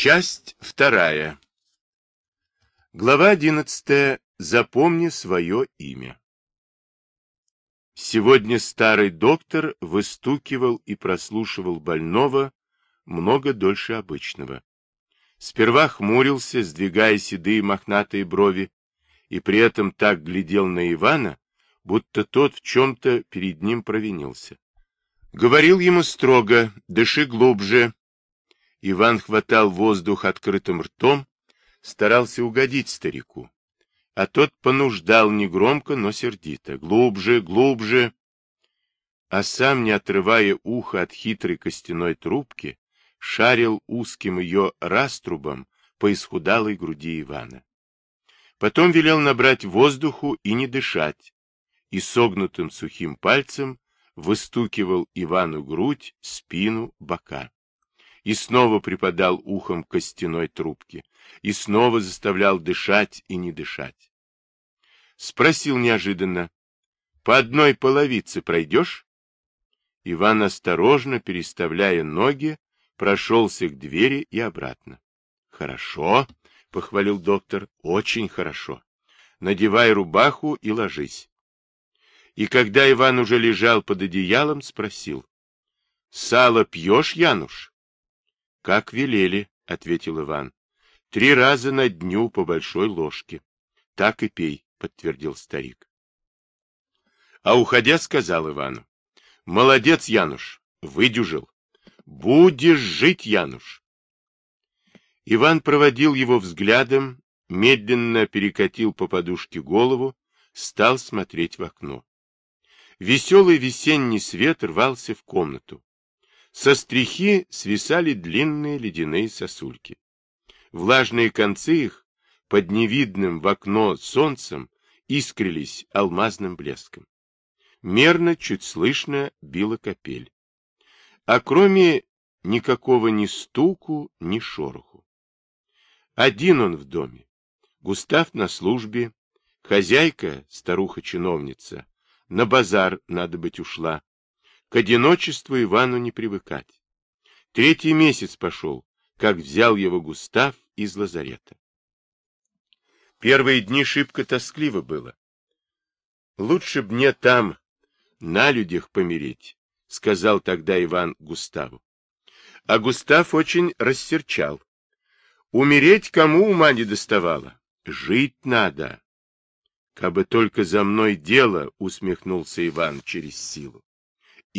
Часть вторая. Глава одиннадцатая. Запомни свое имя. Сегодня старый доктор выстукивал и прослушивал больного много дольше обычного. Сперва хмурился, сдвигая седые мохнатые брови, и при этом так глядел на Ивана, будто тот в чем-то перед ним провинился. Говорил ему строго, дыши глубже. Иван хватал воздух открытым ртом, старался угодить старику. А тот понуждал негромко, но сердито. Глубже, глубже. А сам, не отрывая ухо от хитрой костяной трубки, шарил узким ее раструбом по исхудалой груди Ивана. Потом велел набрать воздуху и не дышать, и согнутым сухим пальцем выстукивал Ивану грудь, спину, бока. И снова припадал ухом к костяной трубке, и снова заставлял дышать и не дышать. Спросил неожиданно, «По одной половице пройдешь?» Иван, осторожно переставляя ноги, прошелся к двери и обратно. «Хорошо», — похвалил доктор, — «очень хорошо. Надевай рубаху и ложись и когда Иван уже лежал под одеялом, спросил. — Сало пьешь, Януш? — Как велели, — ответил Иван. — Три раза на дню по большой ложке. — Так и пей, — подтвердил старик. А уходя, сказал Ивану. — Молодец, Януш, выдюжил. Будешь жить, Януш. Иван проводил его взглядом, медленно перекатил по подушке голову, стал смотреть в окно. Веселый весенний свет рвался в комнату. Со стрихи свисали длинные ледяные сосульки. Влажные концы их под невидным в окно солнцем искрились алмазным блеском. Мерно, чуть слышно била капель. А кроме никакого ни стуку, ни шороху. Один он в доме. Густав на службе, хозяйка, старуха-чиновница, на базар, надо быть, ушла. К одиночеству Ивану не привыкать. Третий месяц пошел, как взял его Густав из лазарета. Первые дни шибко тоскливо было. Лучше б мне там, на людях помереть, сказал тогда Иван Густаву. А Густав очень рассерчал. Умереть кому ума не доставало? Жить надо. Кабы только за мной дело, усмехнулся Иван через силу.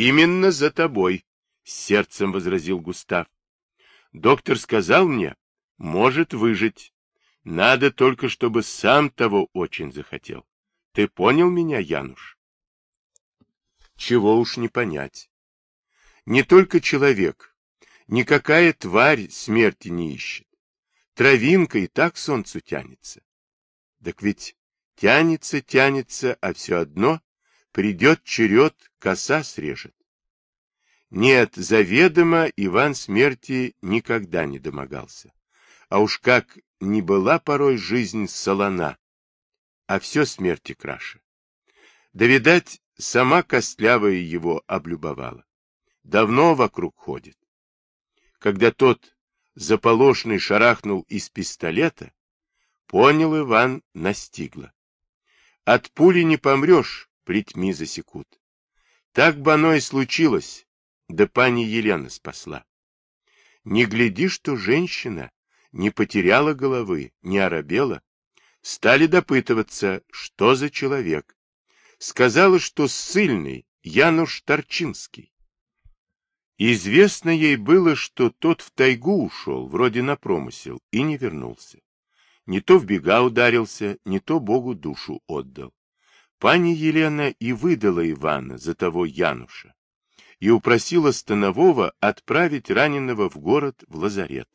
Именно за тобой, сердцем возразил Густав. Доктор сказал мне, может выжить. Надо только, чтобы сам того очень захотел. Ты понял меня, Януш? Чего уж не понять. Не только человек, никакая тварь смерти не ищет. Травинка и так солнцу тянется. Так ведь Тянется, тянется, а все одно придет черед, коса срежет. Нет, заведомо Иван смерти никогда не домогался. А уж как не была порой жизнь солона, а все смерти краше. Да, видать, сама костлявая его облюбовала. Давно вокруг ходит. Когда тот заполошный шарахнул из пистолета, понял Иван, настигло. От пули не помрешь, плетьми засекут. Так бы оно и случилось, да пани Елена спасла. Не гляди, что женщина не потеряла головы, не оробела. Стали допытываться, что за человек. Сказала, что ссыльный Януш Торчинский. Известно ей было, что тот в тайгу ушел, вроде на промысел, и не вернулся. Не то в бега ударился, не то Богу душу отдал. Пани Елена и выдала Ивана за того Януша и упросила Станового отправить раненого в город в лазарет.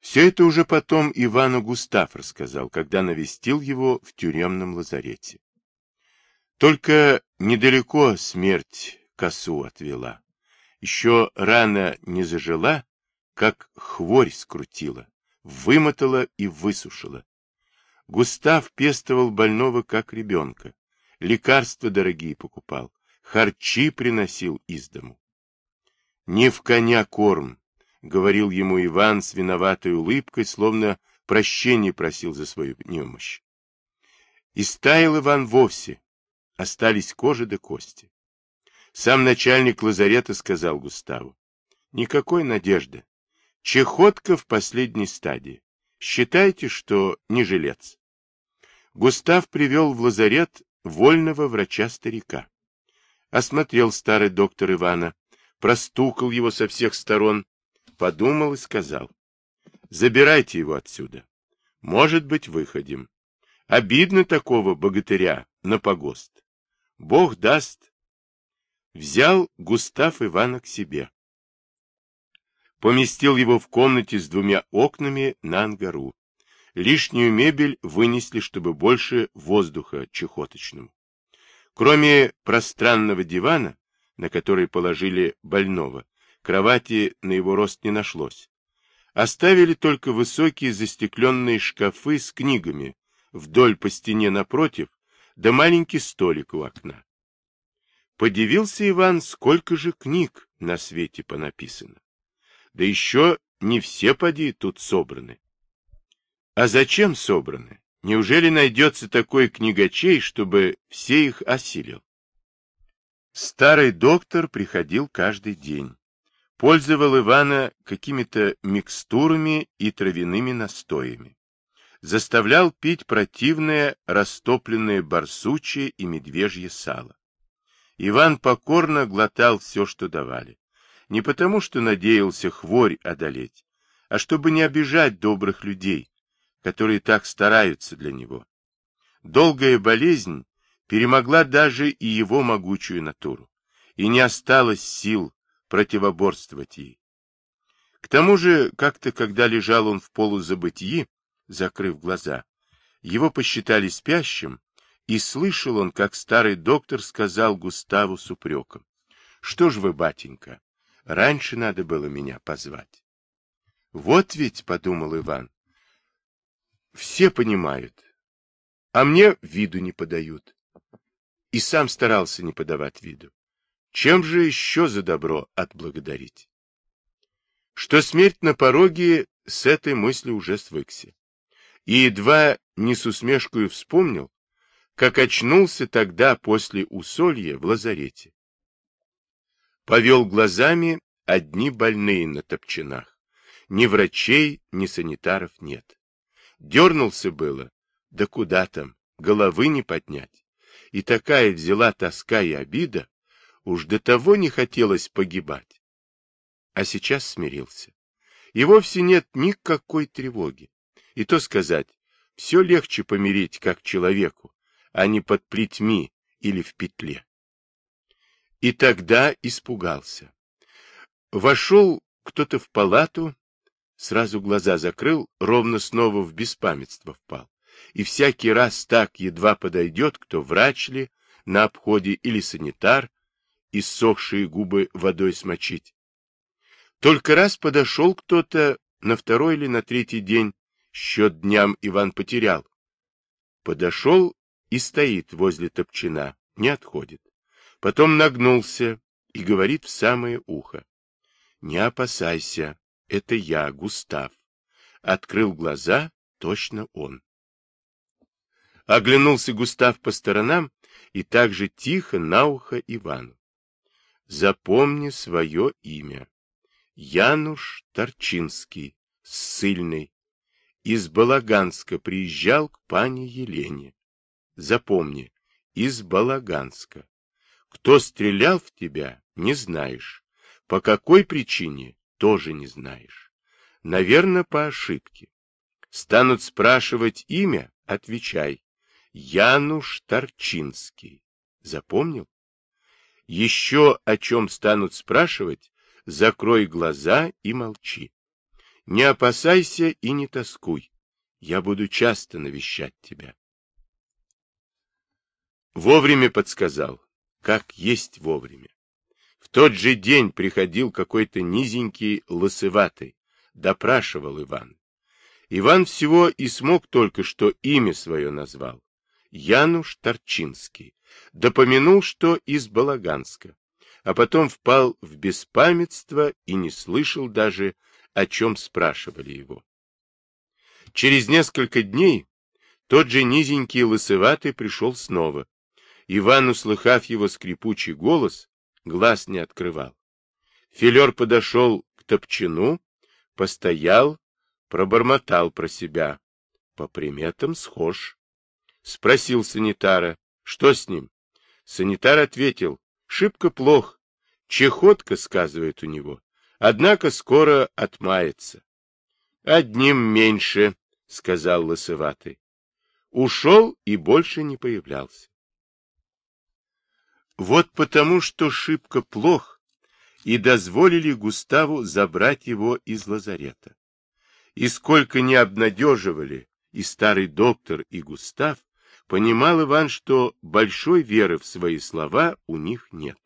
Все это уже потом Ивану Густав рассказал, когда навестил его в тюремном лазарете. Только недалеко смерть косу отвела. Еще рана не зажила, как хворь скрутила вымотала и высушила. Густав пестовал больного как ребенка, лекарства дорогие покупал, харчи приносил из дому. Не в коня корм, говорил ему Иван с виноватой улыбкой, словно прощение просил за свою немощь. И стаял Иван вовсе, остались кожа да кости. Сам начальник лазарета сказал Густаву, никакой надежды. Чехотка в последней стадии. Считайте, что не жилец. Густав привел в лазарет вольного врача-старика. Осмотрел старый доктор Ивана, простукал его со всех сторон, подумал и сказал. Забирайте его отсюда. Может быть, выходим. Обидно такого богатыря на погост. Бог даст. Взял Густав Ивана к себе. Поместил его в комнате с двумя окнами на ангару. Лишнюю мебель вынесли, чтобы больше воздуха чехоточному. Кроме пространного дивана, на который положили больного, кровати на его рост не нашлось. Оставили только высокие застекленные шкафы с книгами вдоль по стене напротив, да маленький столик у окна. Подивился Иван, сколько же книг на свете понаписано. Да еще не все поди тут собраны. А зачем собраны? Неужели найдется такой книгачей, чтобы все их осилил? Старый доктор приходил каждый день. Пользовал Ивана какими-то микстурами и травяными настоями. Заставлял пить противное растопленное барсучье и медвежье сало. Иван покорно глотал все, что давали. Не потому, что надеялся хворь одолеть, а чтобы не обижать добрых людей, которые так стараются для него. Долгая болезнь перемогла даже и его могучую натуру, и не осталось сил противоборствовать ей. К тому же, как-то, когда лежал он в полузабытии, закрыв глаза, его посчитали спящим, и слышал он, как старый доктор сказал Густаву с упреком. — Что ж вы, батенька, раньше надо было меня позвать. — Вот ведь, — подумал Иван, все понимают, а мне виду не подают. И сам старался не подавать виду. Чем же еще за добро отблагодарить? Что смерть на пороге, с этой мыслью уже свыкся. И едва не с усмешкой вспомнил, как очнулся тогда после усолья в лазарете. Повел глазами одни больные на топчинах. Ни врачей, ни санитаров нет. Дернулся было, да куда там, головы не поднять. И такая взяла тоска и обида, уж до того не хотелось погибать. А сейчас смирился. И вовсе нет никакой тревоги. И то сказать, все легче помирить как человеку, а не под плетьми или в петле. И тогда испугался. Вошел кто-то в палату Сразу глаза закрыл, ровно снова в беспамятство впал. И всякий раз так едва подойдет, кто врач ли, на обходе или санитар, иссохшие губы водой смочить. Только раз подошел кто-то на второй или на третий день, счет дням Иван потерял. Подошел и стоит возле топчина, не отходит. Потом нагнулся и говорит в самое ухо. Не опасайся, это я, Густав. Открыл глаза, точно он. Оглянулся Густав по сторонам и также тихо на ухо Ивану. Запомни свое имя. Януш Торчинский, ссыльный. Из Балаганска приезжал к пане Елене. Запомни, из Балаганска. Кто стрелял в тебя, не знаешь. По какой причине, тоже не знаешь. Наверное, по ошибке. Станут спрашивать имя, отвечай. Януш Торчинский. Запомнил? Еще о чем станут спрашивать, закрой глаза и молчи. Не опасайся и не тоскуй. Я буду часто навещать тебя. Вовремя подсказал, как есть вовремя. В тот же день приходил какой-то низенький лысыватый, допрашивал Иван. Иван всего и смог только что имя свое назвал. Януш Торчинский. Допомянул, что из Балаганска. А потом впал в беспамятство и не слышал даже, о чем спрашивали его. Через несколько дней тот же низенький лысоватый пришел снова. Иван, услыхав его скрипучий голос, глаз не открывал. Филер подошел к топчину, постоял, пробормотал про себя. По приметам схож. Спросил санитара, что с ним? Санитар ответил, шибко плохо, чехотка, сказывает у него, однако скоро отмается. Одним меньше, сказал лысоватый. Ушел и больше не появлялся. Вот потому, что шибко плох, и дозволили Густаву забрать его из лазарета. И сколько не обнадеживали и старый доктор, и Густав, понимал Иван, что большой веры в свои слова у них нет.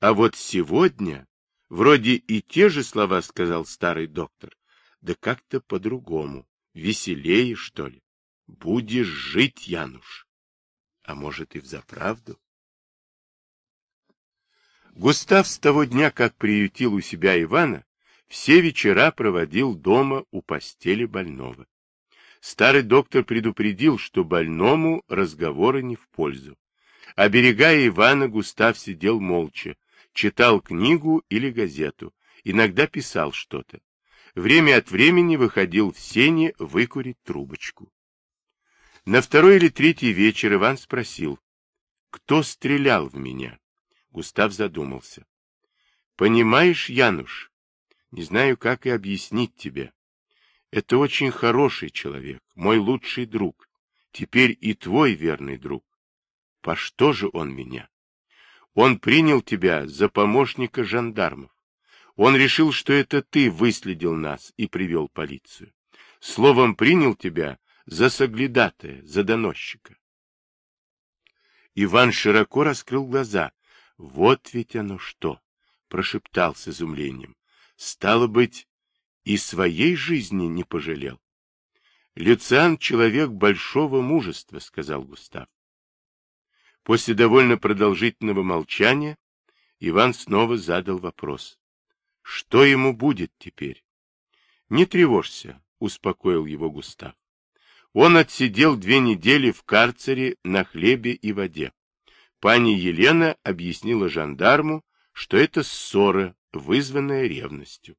А вот сегодня вроде и те же слова сказал старый доктор, да как-то по-другому, веселее, что ли. Будешь жить, Януш. А может и взаправду? Густав с того дня, как приютил у себя Ивана, все вечера проводил дома у постели больного. Старый доктор предупредил, что больному разговоры не в пользу. Оберегая Ивана, Густав сидел молча, читал книгу или газету, иногда писал что-то. Время от времени выходил в сене выкурить трубочку. На второй или третий вечер Иван спросил, кто стрелял в меня? Густав задумался. Понимаешь, Януш, не знаю, как и объяснить тебе. Это очень хороший человек, мой лучший друг. Теперь и твой верный друг. По что же он меня? Он принял тебя за помощника жандармов. Он решил, что это ты выследил нас и привел полицию. Словом, принял тебя за соглядатая, за доносчика. Иван широко раскрыл глаза. Вот ведь оно что! — прошептал с изумлением. Стало быть, и своей жизни не пожалел. Люциан — человек большого мужества, — сказал Густав. После довольно продолжительного молчания Иван снова задал вопрос. Что ему будет теперь? Не тревожься, — успокоил его Густав. Он отсидел две недели в карцере на хлебе и воде. Пани Елена объяснила жандарму, что это ссора, вызванная ревностью.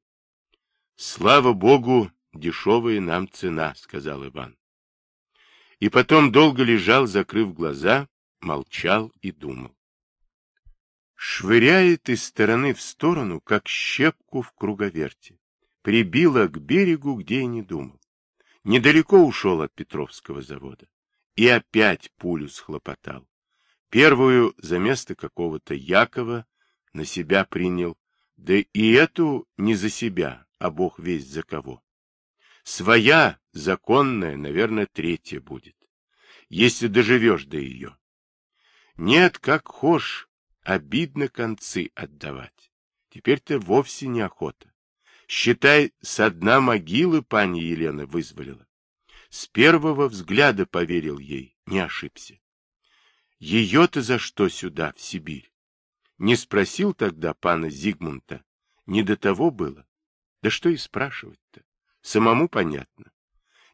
— Слава Богу, дешевая нам цена, — сказал Иван. И потом долго лежал, закрыв глаза, молчал и думал. Швыряет из стороны в сторону, как щепку в круговерте. Прибило к берегу, где и не думал. Недалеко ушел от Петровского завода. И опять пулю схлопотал. Первую за место какого-то Якова на себя принял, да и эту не за себя, а Бог весь за кого. Своя, законная, наверное, третья будет, если доживешь до ее. Нет, как хошь, обидно концы отдавать. Теперь-то вовсе неохота. Считай, со дна могилы пани Елена вызволила. С первого взгляда поверил ей, не ошибся. Ее-то за что сюда, в Сибирь? Не спросил тогда пана Зигмунта. Не до того было. Да что и спрашивать-то? Самому понятно.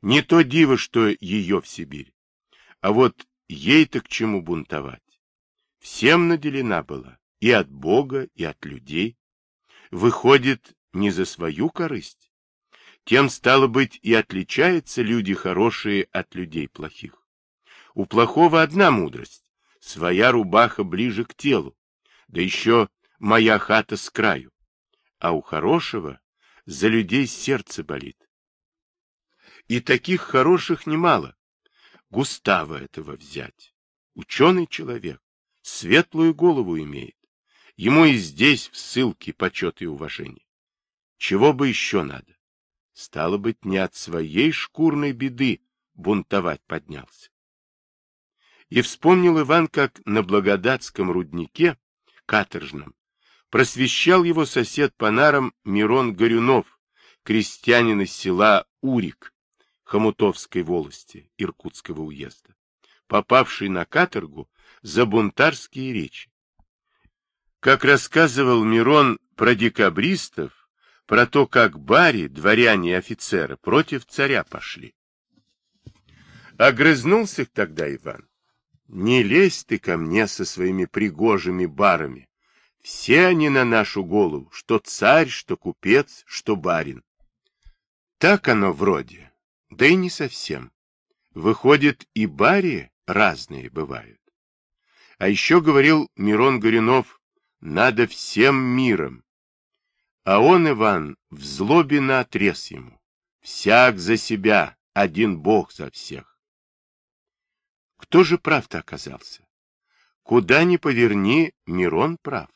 Не то диво, что ее в Сибирь. А вот ей-то к чему бунтовать? Всем наделена была, и от Бога, и от людей. Выходит, не за свою корысть. Тем, стало быть, и отличаются люди хорошие от людей плохих. У плохого одна мудрость — своя рубаха ближе к телу, да еще моя хата с краю. А у хорошего за людей сердце болит. И таких хороших немало. Густава этого взять. Ученый человек, светлую голову имеет. Ему и здесь в ссылке почет и уважение. Чего бы еще надо? Стало быть, не от своей шкурной беды бунтовать поднялся. И вспомнил Иван, как на Благодатском руднике каторжном, просвещал его сосед по нарам Мирон Горюнов, крестьянин из села Урик, Хомутовской волости Иркутского уезда, попавший на каторгу за бунтарские речи. Как рассказывал Мирон про декабристов, про то, как бари, дворяне и офицеры против царя пошли. Огрызнулся тогда Иван. Не лезь ты ко мне со своими пригожими барами. Все они на нашу голову, что царь, что купец, что барин. Так оно вроде, да и не совсем. Выходит, и бари разные бывают. А еще говорил Мирон Горюнов, надо всем миром. А он, Иван, в злобе наотрез ему. Всяк за себя, один бог за всех. Кто же прав-то оказался? Куда ни поверни, Мирон прав.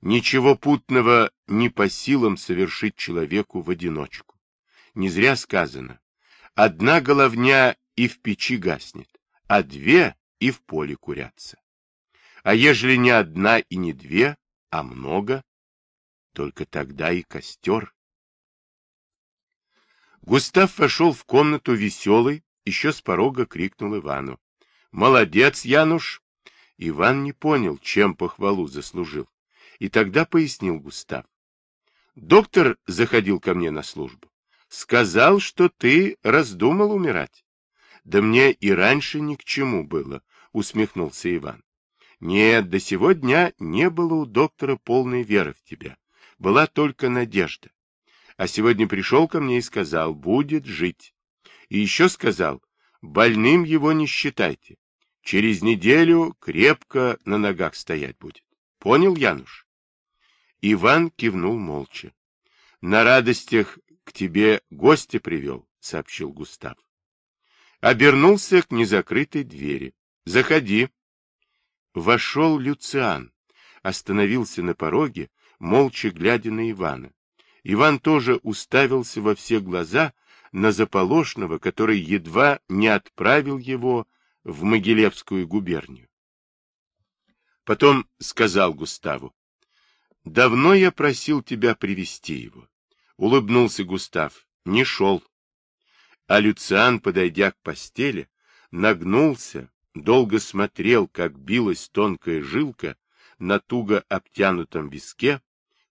Ничего путного не по силам совершить человеку в одиночку. Не зря сказано. Одна головня и в печи гаснет, а две и в поле курятся. А ежели не одна и не две, а много, только тогда и костер. Густав вошел в комнату веселый, еще с порога крикнул Ивану. «Молодец, Януш!» Иван не понял, чем похвалу заслужил. И тогда пояснил Густав. Доктор заходил ко мне на службу. Сказал, что ты раздумал умирать. Да мне и раньше ни к чему было, усмехнулся Иван. Нет, до сего дня не было у доктора полной веры в тебя. Была только надежда. А сегодня пришел ко мне и сказал, будет жить. И еще сказал, больным его не считайте. Через неделю крепко на ногах стоять будет. Понял, Януш? Иван кивнул молча. — На радостях к тебе гостя привел, — сообщил Густав. Обернулся к незакрытой двери. — Заходи. Вошел Люциан, остановился на пороге, молча глядя на Ивана. Иван тоже уставился во все глаза на Заполошного, который едва не отправил его в Могилевскую губернию. Потом сказал Густаву, Давно я просил тебя привести его. Улыбнулся Густав. Не шел. А Люциан, подойдя к постели, нагнулся, долго смотрел, как билась тонкая жилка на туго обтянутом виске,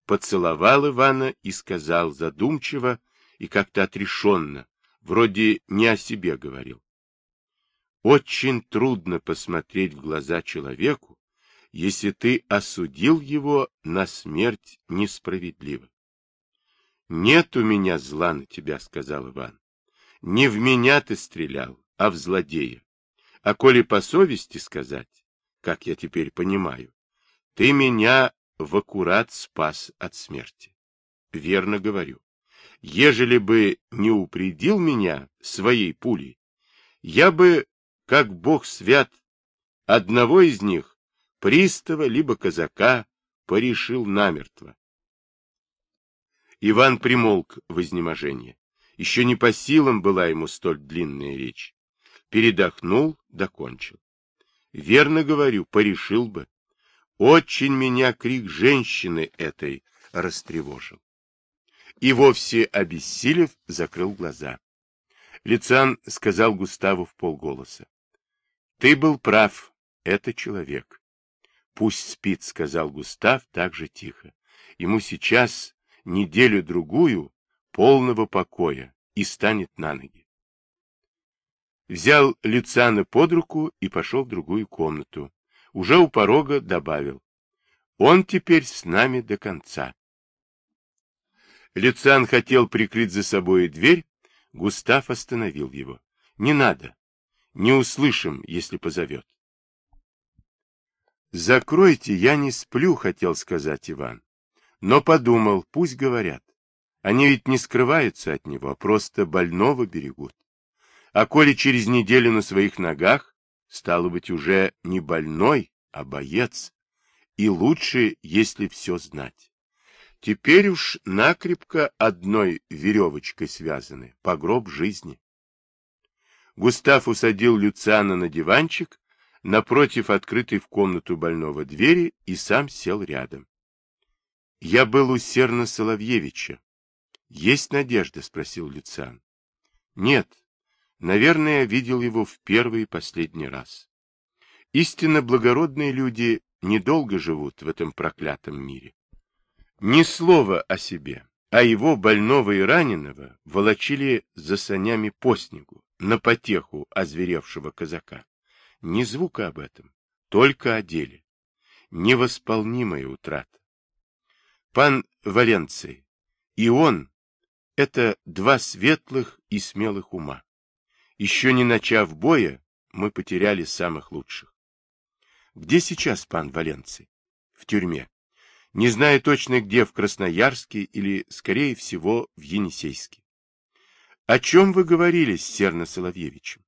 поцеловал Ивана и сказал задумчиво и как-то отрешенно, вроде не о себе говорил. Очень трудно посмотреть в глаза человеку, если ты осудил его на смерть несправедливо. — Нет у меня зла на тебя, — сказал Иван. — Не в меня ты стрелял, а в злодея. А коли по совести сказать, как я теперь понимаю, ты меня в аккурат спас от смерти. Верно говорю. Ежели бы не упредил меня своей пулей, я бы, как бог свят, одного из них пристава, либо казака, порешил намертво. Иван примолк в изнеможении. Еще не по силам была ему столь длинная речь. Передохнул, докончил. Верно говорю, порешил бы. Очень меня крик женщины этой растревожил. И вовсе обессилев, закрыл глаза. Лицан сказал Густаву в полголоса. Ты был прав, это человек. Пусть спит, сказал Густав так же тихо. Ему сейчас неделю-другую полного покоя и станет на ноги. Взял Люциана под руку и пошел в другую комнату. Уже у порога добавил. Он теперь с нами до конца. Люциан хотел прикрыть за собой дверь, Густав остановил его. Не надо. Не услышим, если позовет. «Закройте, я не сплю», — хотел сказать Иван. Но подумал, пусть говорят. Они ведь не скрываются от него, а просто больного берегут. А коли через неделю на своих ногах, стало быть, уже не больной, а боец. И лучше, если все знать. Теперь уж накрепко одной веревочкой связаны, по гроб жизни. Густав усадил Люциана на диванчик напротив открытой в комнату больного двери и сам сел рядом. Я был у Серна Соловьевича. Есть надежда? — спросил Люциан. Нет. Наверное, видел его в первый и последний раз. Истинно благородные люди недолго живут в этом проклятом мире. Ни слова о себе. а его больного и раненого волочили за санями по снегу, на потеху озверевшего казака. Ни звука об этом, только о деле. Невосполнимая утрата. Пан Валенций и он — это два светлых и смелых ума. Еще не начав боя, мы потеряли самых лучших. Где сейчас пан Валенций? В тюрьме не зная точно где, в Красноярске или, скорее всего, в Енисейске. О чем вы говорили с Серно Соловьевичем?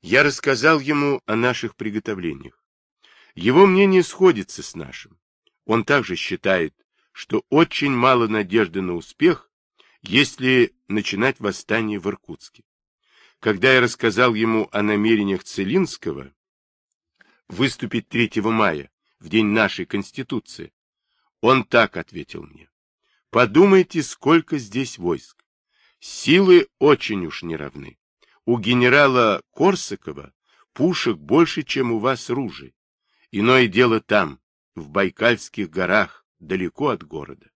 Я рассказал ему о наших приготовлениях. Его мнение сходится с нашим. Он также считает, что очень мало надежды на успех, если начинать восстание в Иркутске. Когда я рассказал ему о намерениях Целинского выступить 3 мая, в день нашей Конституции, он так ответил мне. Подумайте, сколько здесь войск. Силы очень уж не равны. У генерала Корсакова пушек больше, чем у вас ружей. Иное дело там, в Байкальских горах, далеко от города.